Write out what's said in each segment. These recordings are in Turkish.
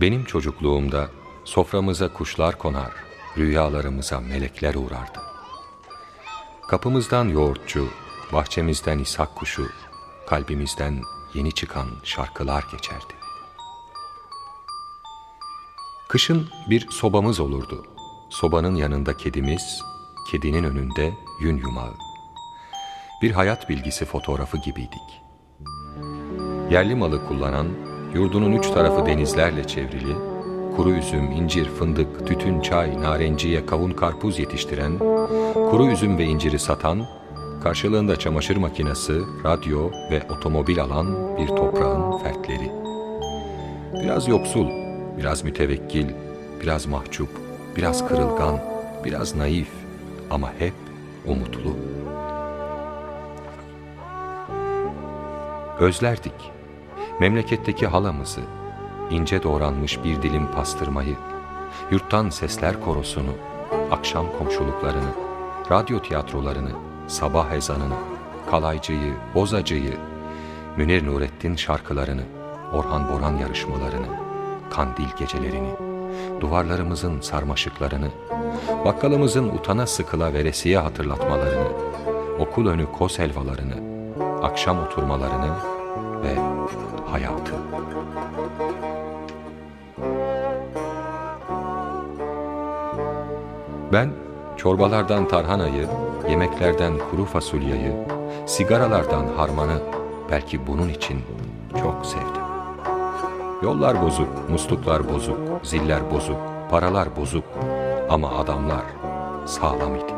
Benim çocukluğumda soframıza kuşlar konar, rüyalarımıza melekler uğrardı. Kapımızdan yoğurtçu, bahçemizden ishak kuşu, kalbimizden yeni çıkan şarkılar geçerdi. Kışın bir sobamız olurdu. Sobanın yanında kedimiz, kedinin önünde yün yumağı. Bir hayat bilgisi fotoğrafı gibiydik. Yerli malı kullanan, yurdunun üç tarafı denizlerle çevrili, kuru üzüm, incir, fındık, tütün, çay, narenciye, kavun, karpuz yetiştiren, kuru üzüm ve inciri satan, karşılığında çamaşır makinesi, radyo ve otomobil alan bir toprağın fertleri. Biraz yoksul, biraz mütevekkil, biraz mahcup, biraz kırılgan, biraz naif ama hep umutlu. Özlerdik memleketteki halamızı, ince doğranmış bir dilim pastırmayı, yurttan sesler korosunu, akşam komşuluklarını, radyo tiyatrolarını, sabah ezanını, kalaycıyı, bozacıyı, Münir Nurettin şarkılarını, Orhan Boran yarışmalarını, kandil gecelerini, duvarlarımızın sarmaşıklarını, bakkalımızın utana sıkıla veresiye hatırlatmalarını, okul önü kos helvalarını, akşam oturmalarını hayatı. Ben çorbalardan tarhanayı, yemeklerden kuru fasulyeyi, sigaralardan harmanı belki bunun için çok sevdim. Yollar bozuk, musluklar bozuk, ziller bozuk, paralar bozuk ama adamlar sağlam idi.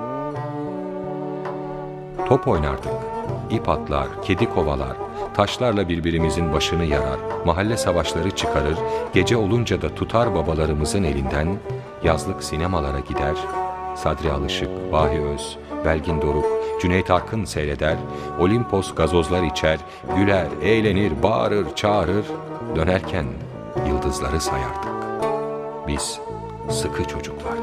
Top oynardık, ip atlar, kedi kovalar, taşlarla birbirimizin başını yarar, mahalle savaşları çıkarır, gece olunca da tutar babalarımızın elinden, yazlık sinemalara gider, Sadri Alışık, Vahi Öz, Belgin Doruk, Cüneyt Arkın seyreder, Olimpos gazozlar içer, güler, eğlenir, bağırır, çağırır, dönerken yıldızları sayardık. Biz sıkı çocuklardık.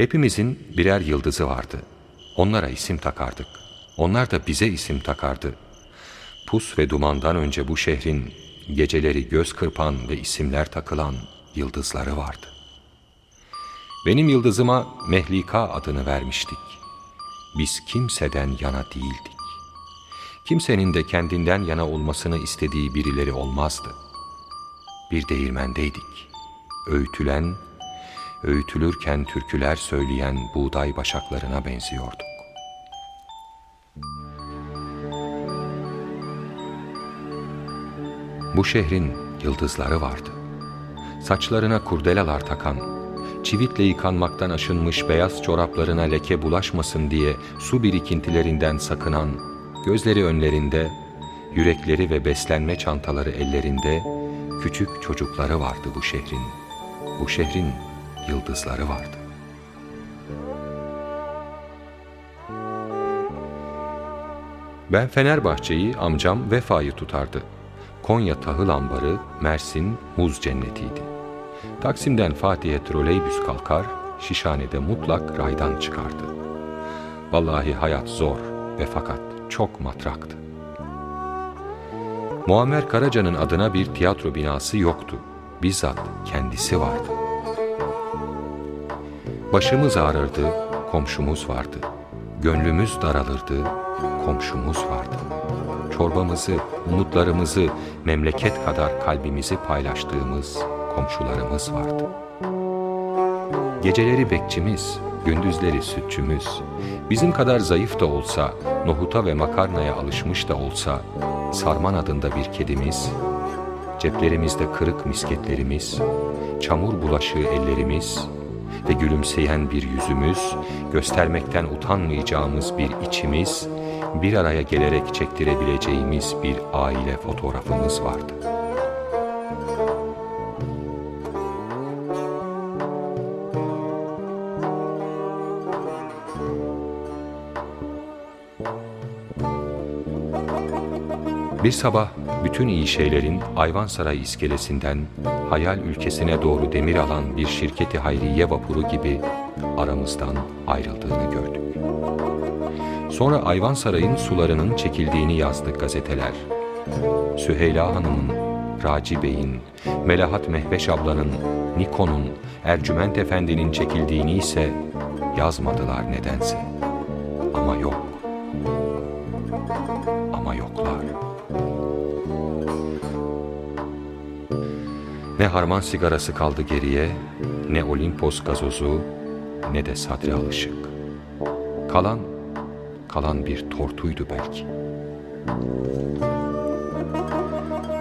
Hepimizin birer yıldızı vardı. Onlara isim takardık. Onlar da bize isim takardı. Pus ve dumandan önce bu şehrin geceleri göz kırpan ve isimler takılan yıldızları vardı. Benim yıldızıma Mehlika adını vermiştik. Biz kimseden yana değildik. Kimsenin de kendinden yana olmasını istediği birileri olmazdı. Bir değirmendeydik. Öğütülen öğütülürken türküler söyleyen buğday başaklarına benziyorduk. Bu şehrin yıldızları vardı. Saçlarına kurdelalar takan, çivitle yıkanmaktan aşınmış beyaz çoraplarına leke bulaşmasın diye su birikintilerinden sakınan, gözleri önlerinde, yürekleri ve beslenme çantaları ellerinde küçük çocukları vardı bu şehrin. Bu şehrin yıldızları vardı. Ben Fenerbahçe'yi amcam Vefa'yı tutardı. Konya tahıl ambarı, Mersin muz cennetiydi. Taksim'den Fatih'e troleybüs kalkar, Şişhane'de mutlak raydan çıkardı. Vallahi hayat zor ve fakat çok matraktı. Muammer Karaca'nın adına bir tiyatro binası yoktu. Bizzat kendisi vardı. Başımız ağrırdı, komşumuz vardı. Gönlümüz daralırdı, komşumuz vardı. Çorbamızı, umutlarımızı, memleket kadar kalbimizi paylaştığımız komşularımız vardı. Geceleri bekçimiz, gündüzleri sütçümüz, bizim kadar zayıf da olsa, nohuta ve makarnaya alışmış da olsa, Sarman adında bir kedimiz, ceplerimizde kırık misketlerimiz, çamur bulaşığı ellerimiz, ve gülümseyen bir yüzümüz, göstermekten utanmayacağımız bir içimiz, bir araya gelerek çektirebileceğimiz bir aile fotoğrafımız vardı. Bir sabah bütün iyi şeylerin Ayvansaray iskelesinden hayal ülkesine doğru demir alan bir şirketi hayriye vapuru gibi aramızdan ayrıldığını gördük. Sonra Ayvansaray'ın sularının çekildiğini yazdı gazeteler. Süheyla Hanım'ın, Raci Bey'in, Melahat Mehveş ablanın, Nikon'un, Ercüment Efendi'nin çekildiğini ise yazmadılar nedense. Ne harman sigarası kaldı geriye, ne Olimpos gazozu, ne de sadri alışık. Kalan, kalan bir tortuydu belki.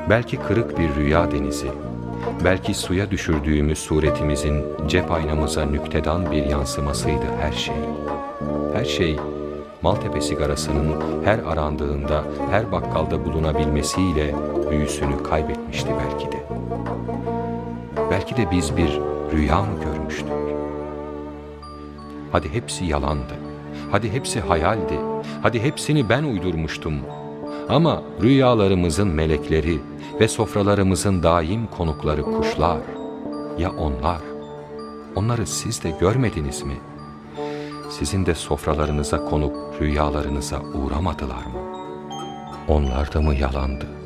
Belki kırık bir rüya denizi, belki suya düşürdüğümüz suretimizin cep aynamıza nüktedan bir yansımasıydı her şey. Her şey, Maltepe sigarasının her arandığında, her bakkalda bulunabilmesiyle büyüsünü kaybetmişti belki de. Belki de biz bir rüya mı görmüştük? Hadi hepsi yalandı. Hadi hepsi hayaldi. Hadi hepsini ben uydurmuştum. Ama rüyalarımızın melekleri ve sofralarımızın daim konukları kuşlar. Ya onlar? Onları siz de görmediniz mi? Sizin de sofralarınıza konup rüyalarınıza uğramadılar mı? Onlar da mı yalandı?